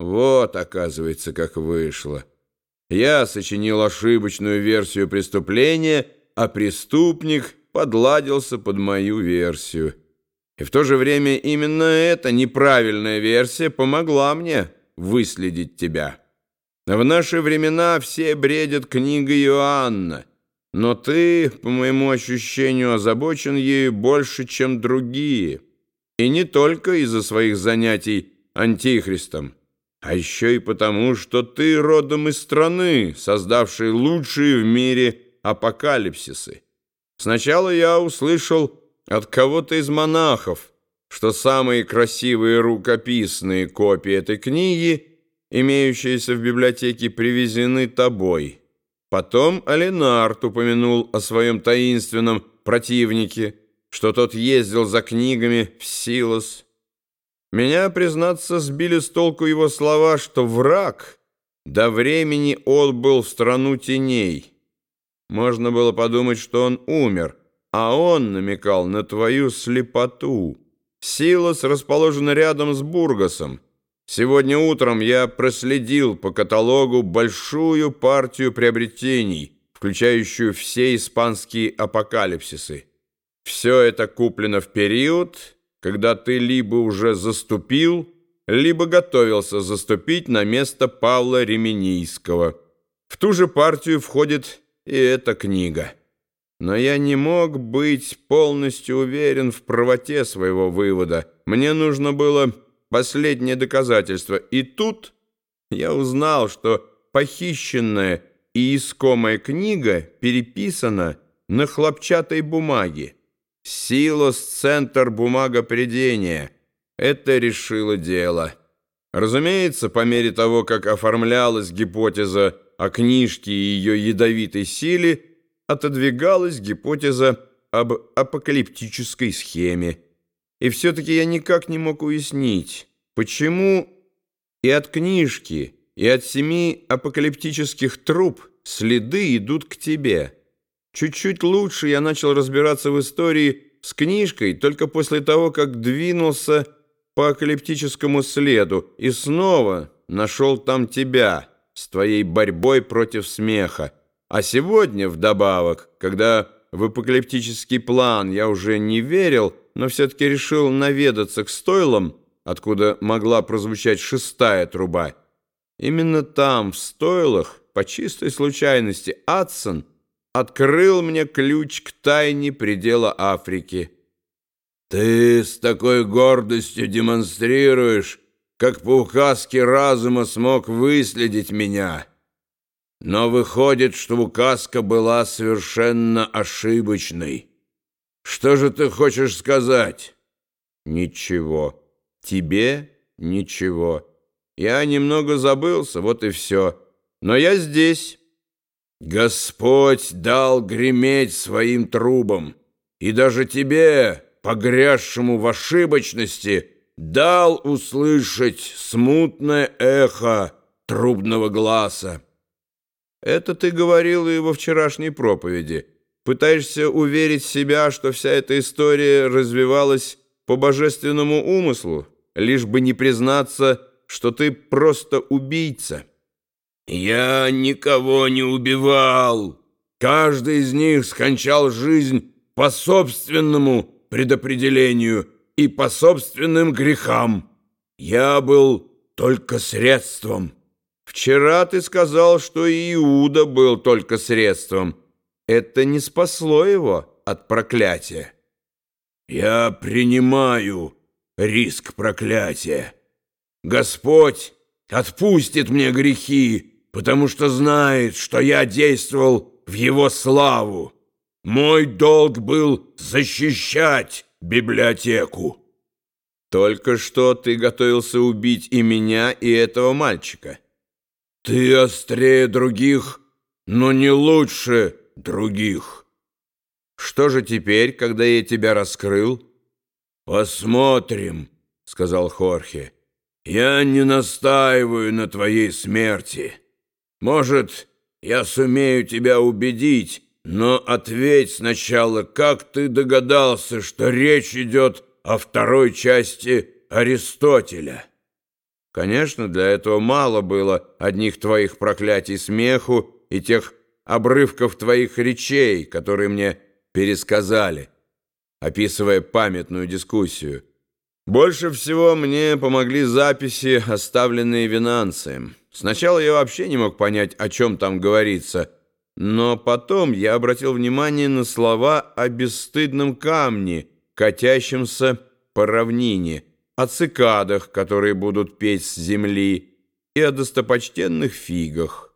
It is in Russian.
Вот, оказывается, как вышло. Я сочинил ошибочную версию преступления, а преступник подладился под мою версию. И в то же время именно эта неправильная версия помогла мне выследить тебя. В наши времена все бредят книгой Иоанна, но ты, по моему ощущению, озабочен ею больше, чем другие, и не только из-за своих занятий антихристом, а еще и потому, что ты родом из страны, создавшей лучшие в мире апокалипсисы. Сначала я услышал от кого-то из монахов, что самые красивые рукописные копии этой книги, имеющиеся в библиотеке, привезены тобой. Потом Алинард упомянул о своем таинственном противнике, что тот ездил за книгами в Силос. Меня, признаться, сбили с толку его слова, что враг до времени отбыл в страну теней. Можно было подумать, что он умер, а он намекал на твою слепоту. Силос расположена рядом с Бургасом. Сегодня утром я проследил по каталогу большую партию приобретений, включающую все испанские апокалипсисы. Все это куплено в период, когда ты либо уже заступил, либо готовился заступить на место Павла Ременийского. В ту же партию входит и эта книга. Но я не мог быть полностью уверен в правоте своего вывода. Мне нужно было последнее доказательство. И тут я узнал, что похищенная и искомая книга переписана на хлопчатой бумаге. Силос-центр бумагопредения. Это решило дело. Разумеется, по мере того, как оформлялась гипотеза о книжке и ее ядовитой силе, отодвигалась гипотеза об апокалиптической схеме. И все-таки я никак не мог уяснить, почему и от книжки, и от семи апокалиптических труб следы идут к тебе. Чуть-чуть лучше я начал разбираться в истории с книжкой только после того, как двинулся по апокалиптическому следу и снова нашел там тебя с твоей борьбой против смеха. А сегодня, вдобавок, когда в апокалиптический план я уже не верил, но все-таки решил наведаться к стойлам, откуда могла прозвучать шестая труба, именно там, в стойлах, по чистой случайности, Адсон открыл мне ключ к тайне предела Африки. «Ты с такой гордостью демонстрируешь, как по указке разума смог выследить меня». Но выходит, что указка была совершенно ошибочной. Что же ты хочешь сказать? Ничего. Тебе ничего. Я немного забылся, вот и все. Но я здесь. Господь дал греметь своим трубам. И даже тебе, погрязшему в ошибочности, дал услышать смутное эхо трубного глаза. Это ты говорил и во вчерашней проповеди. Пытаешься уверить себя, что вся эта история развивалась по божественному умыслу, лишь бы не признаться, что ты просто убийца. Я никого не убивал. Каждый из них скончал жизнь по собственному предопределению и по собственным грехам. Я был только средством. Вчера ты сказал, что Иуда был только средством. Это не спасло его от проклятия. Я принимаю риск проклятия. Господь отпустит мне грехи, потому что знает, что я действовал в его славу. Мой долг был защищать библиотеку. Только что ты готовился убить и меня, и этого мальчика. Ты острее других, но не лучше других. Что же теперь, когда я тебя раскрыл? Посмотрим, сказал Хорхе. Я не настаиваю на твоей смерти. Может, я сумею тебя убедить, но ответь сначала, как ты догадался, что речь идет о второй части Аристотеля? Конечно, для этого мало было одних твоих проклятий смеху и тех обрывков твоих речей, которые мне пересказали, описывая памятную дискуссию. Больше всего мне помогли записи, оставленные Винанцием. Сначала я вообще не мог понять, о чем там говорится, но потом я обратил внимание на слова о бесстыдном камне, катящемся по равнине, о цикадах, которые будут петь с земли, и о достопочтенных фигах.